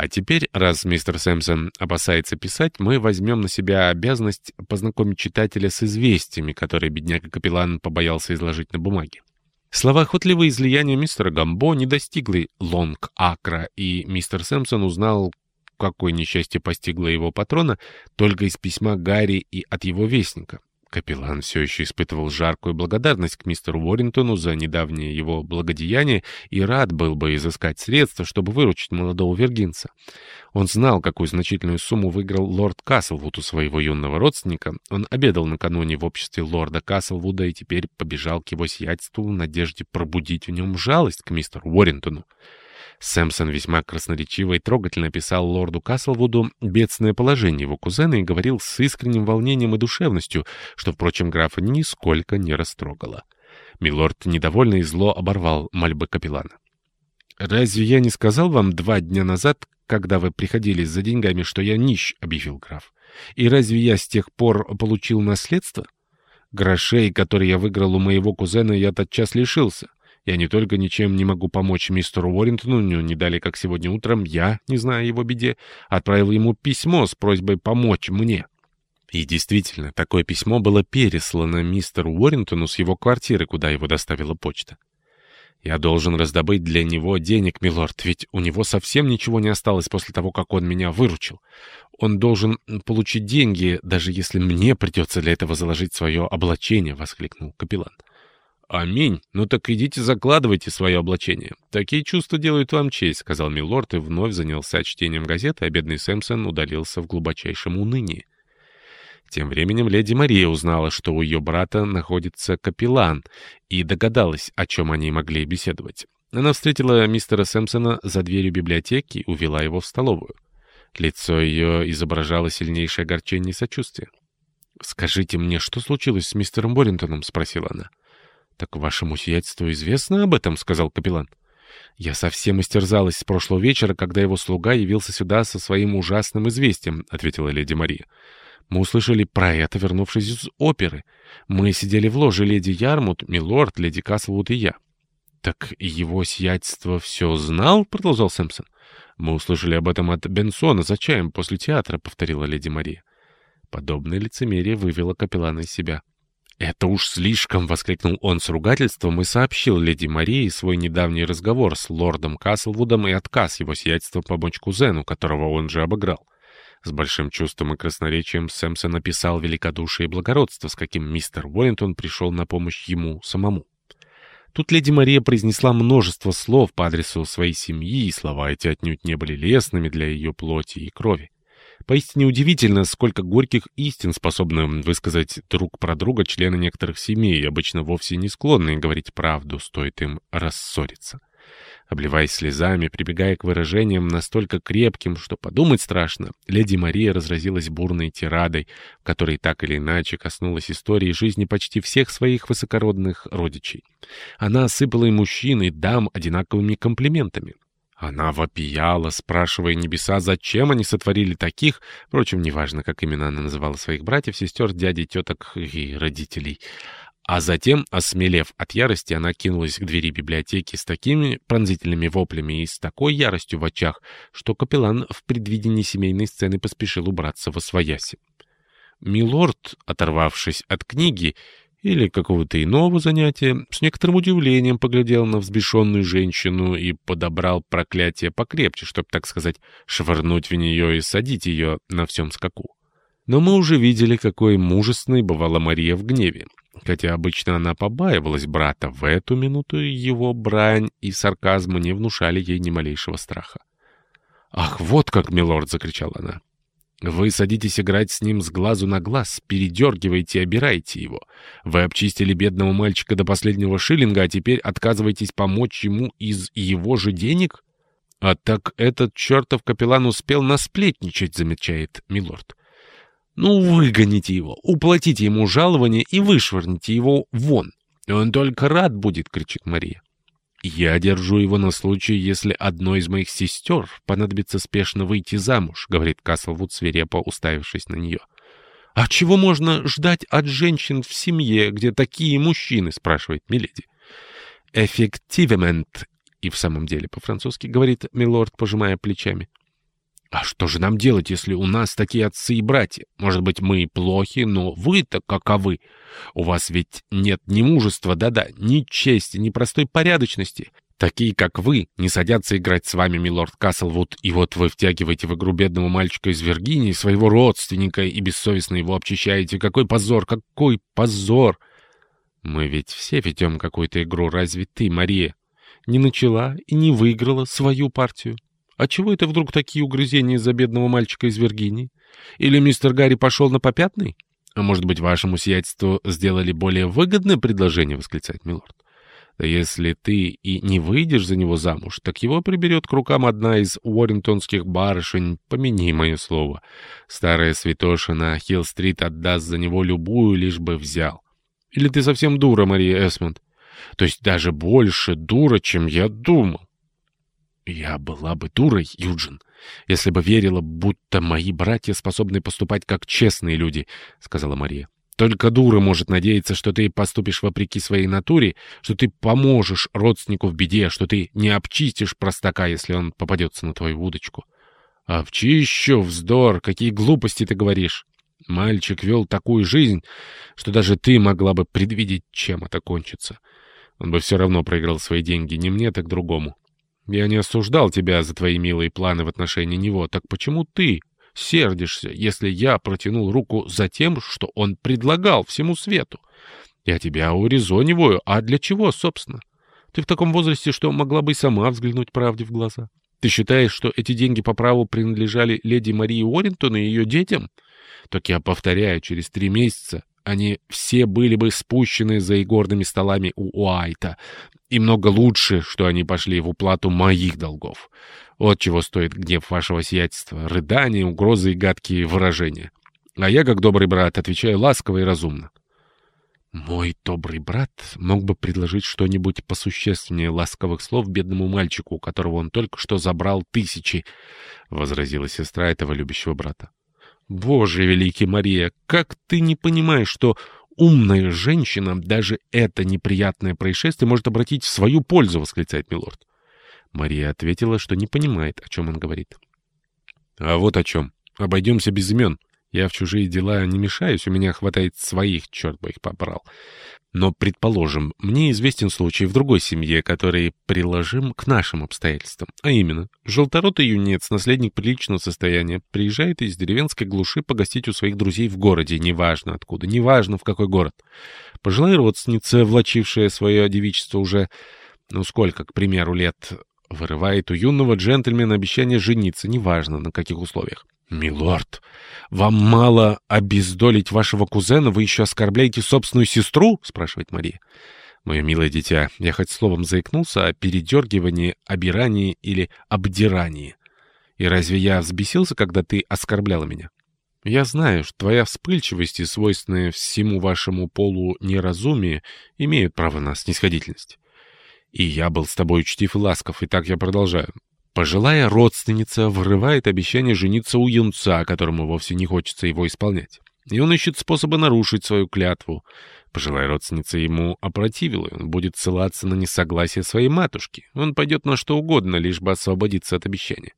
А теперь, раз мистер Сэмпсон опасается писать, мы возьмем на себя обязанность познакомить читателя с известиями, которые бедняга-капеллан побоялся изложить на бумаге. Словоохотливое излияние мистера Гамбо не достигли Лонг-Акра, и мистер Сэмпсон узнал, какое несчастье постигло его патрона, только из письма Гарри и от его вестника. Капеллан все еще испытывал жаркую благодарность к мистеру Уоррингтону за недавнее его благодеяние и рад был бы изыскать средства, чтобы выручить молодого вергинца. Он знал, какую значительную сумму выиграл лорд Каслвуд у своего юного родственника. Он обедал накануне в обществе лорда Каслвуда и теперь побежал к его сиятельству в надежде пробудить в нем жалость к мистеру Уоррингтону. Сэмпсон весьма красноречиво и трогательно писал лорду Каслвуду бедственное положение его кузена и говорил с искренним волнением и душевностью, что, впрочем, графа нисколько не растрогало. Милорд недовольно и зло оборвал мольбы капеллана. «Разве я не сказал вам два дня назад, когда вы приходили за деньгами, что я нищ?» — объявил граф. «И разве я с тех пор получил наследство? Грошей, которые я выиграл у моего кузена, я тотчас лишился. Я не только ничем не могу помочь мистеру Уоррингтону, не дали, как сегодня утром, я, не зная его беде, отправил ему письмо с просьбой помочь мне. И действительно, такое письмо было переслано мистеру Уоррингтону с его квартиры, куда его доставила почта. Я должен раздобыть для него денег, милорд, ведь у него совсем ничего не осталось после того, как он меня выручил. Он должен получить деньги, даже если мне придется для этого заложить свое облачение, — воскликнул капеллан. «Аминь. Ну так идите закладывайте свое облачение. Такие чувства делают вам честь», — сказал милорд и вновь занялся чтением газеты, а бедный Сэмпсон удалился в глубочайшем унынии. Тем временем леди Мария узнала, что у ее брата находится капеллан, и догадалась, о чем они могли беседовать. Она встретила мистера Сэмпсона за дверью библиотеки и увела его в столовую. Лицо ее изображало сильнейшее огорчение и сочувствие. «Скажите мне, что случилось с мистером Боринтоном?» — спросила она. «Так вашему сиятельству известно об этом?» — сказал капеллан. «Я совсем истерзалась с прошлого вечера, когда его слуга явился сюда со своим ужасным известием», — ответила леди Мария. «Мы услышали про это, вернувшись из оперы. Мы сидели в ложе леди Ярмут, милорд, леди Каслвуд и я». «Так его сиятельство все знал?» — продолжал Сэмпсон. «Мы услышали об этом от Бенсона за чаем после театра», — повторила леди Мария. Подобное лицемерие вывело капеллана из себя. «Это уж слишком!» — воскликнул он с ругательством и сообщил леди Марии свой недавний разговор с лордом Каслвудом и отказ его сиятельства помочь кузену, которого он же обыграл. С большим чувством и красноречием Сэмсон написал великодушие и благородство, с каким мистер Уоррингтон пришел на помощь ему самому. Тут леди Мария произнесла множество слов по адресу своей семьи, и слова эти отнюдь не были лестными для ее плоти и крови. Поистине удивительно, сколько горьких истин способны высказать друг про друга члены некоторых семей, обычно вовсе не склонные говорить правду, стоит им рассориться. Обливаясь слезами, прибегая к выражениям настолько крепким, что подумать страшно, леди Мария разразилась бурной тирадой, в которой так или иначе коснулась истории жизни почти всех своих высокородных родичей. Она осыпала и мужчин, и дам одинаковыми комплиментами. Она вопияла, спрашивая небеса, зачем они сотворили таких, впрочем, неважно, как именно она называла своих братьев, сестер, дядей, теток и родителей. А затем, осмелев от ярости, она кинулась к двери библиотеки с такими пронзительными воплями и с такой яростью в очах, что капеллан в предвидении семейной сцены поспешил убраться во свояси. Милорд, оторвавшись от книги, или какого-то иного занятия, с некоторым удивлением поглядел на взбешенную женщину и подобрал проклятие покрепче, чтобы, так сказать, швырнуть в нее и садить ее на всем скаку. Но мы уже видели, какой мужественной бывала Мария в гневе. Хотя обычно она побаивалась брата, в эту минуту его брань и сарказм не внушали ей ни малейшего страха. «Ах, вот как, милорд!» — закричала она. Вы садитесь играть с ним с глазу на глаз, передергиваете и обираете его. Вы обчистили бедного мальчика до последнего шиллинга, а теперь отказываетесь помочь ему из его же денег? А так этот чертов капеллан успел насплетничать, замечает милорд. Ну, выгоните его, уплатите ему жалование и вышвырните его вон. Он только рад будет, кричит Мария. «Я держу его на случай, если одной из моих сестер понадобится спешно выйти замуж», — говорит Каслвуд, свирепо уставившись на нее. «А чего можно ждать от женщин в семье, где такие мужчины?» — спрашивает Миледи. «Эффективемент», и в самом деле по-французски говорит Милорд, пожимая плечами. А что же нам делать, если у нас такие отцы и братья? Может быть, мы плохи, но вы-то каковы? У вас ведь нет ни мужества, да-да, ни чести, ни простой порядочности. Такие, как вы, не садятся играть с вами, милорд Каслвуд, и вот вы втягиваете в игру бедного мальчика из Виргинии, своего родственника, и бессовестно его обчищаете. Какой позор, какой позор! Мы ведь все ведем какую-то игру, разве ты, Мария, не начала и не выиграла свою партию? А чего это вдруг такие угрызения из-за бедного мальчика из Виргинии? Или мистер Гарри пошел на попятный? А может быть, вашему сиятельству сделали более выгодное предложение, восклицает милорд. Да если ты и не выйдешь за него замуж, так его приберет к рукам одна из уоррентонских барышень, помяни мое слово. Старая святоша на Хилл-стрит отдаст за него любую, лишь бы взял. Или ты совсем дура, Мария Эсмонд? То есть даже больше дура, чем я думал. Я была бы дурой, Юджин, если бы верила, будто мои братья способны поступать как честные люди, — сказала Мария. Только дура может надеяться, что ты поступишь вопреки своей натуре, что ты поможешь родственнику в беде, что ты не обчистишь простака, если он попадется на твою удочку. Обчищу, вздор, какие глупости ты говоришь. Мальчик вел такую жизнь, что даже ты могла бы предвидеть, чем это кончится. Он бы все равно проиграл свои деньги, не мне, так другому. Я не осуждал тебя за твои милые планы в отношении него. Так почему ты сердишься, если я протянул руку за тем, что он предлагал всему свету? Я тебя урезониваю. А для чего, собственно? Ты в таком возрасте, что могла бы и сама взглянуть правде в глаза. Ты считаешь, что эти деньги по праву принадлежали леди Марии Уоррентон и ее детям? Так я повторяю, через три месяца они все были бы спущены за игорными столами у Уайта. И много лучше, что они пошли в уплату моих долгов. Вот чего стоит гнев вашего сиятельства, рыдания, угрозы и гадкие выражения. А я, как добрый брат, отвечаю ласково и разумно. Мой добрый брат мог бы предложить что-нибудь посущественнее ласковых слов бедному мальчику, у которого он только что забрал тысячи, — возразила сестра этого любящего брата. Боже великий Мария, как ты не понимаешь, что умная женщина даже это неприятное происшествие может обратить в свою пользу, восклицает милорд. Мария ответила, что не понимает, о чем он говорит. А вот о чем. Обойдемся без имен. Я в чужие дела не мешаюсь, у меня хватает своих, черт бы их побрал. Но, предположим, мне известен случай в другой семье, который приложим к нашим обстоятельствам. А именно, желторотый юнец, наследник приличного состояния, приезжает из деревенской глуши погостить у своих друзей в городе, неважно откуда, неважно в какой город. Пожилая родственница, влачившая свое девичество уже, ну сколько, к примеру, лет, вырывает у юного джентльмена обещание жениться, неважно на каких условиях. «Милорд, вам мало обездолить вашего кузена, вы еще оскорбляете собственную сестру?» — спрашивает Мария. «Мое милое дитя, я хоть словом заикнулся о передергивании, обирании или обдирании. И разве я взбесился, когда ты оскорбляла меня? Я знаю, что твоя вспыльчивость и свойственное всему вашему полу неразумие имеют право на снисходительность. И я был с тобой учтив и ласков, и так я продолжаю. Пожилая родственница вырывает обещание жениться у юнца, которому вовсе не хочется его исполнять. И он ищет способы нарушить свою клятву. Пожилая родственница ему опротивила, он будет ссылаться на несогласие своей матушки. Он пойдет на что угодно, лишь бы освободиться от обещания.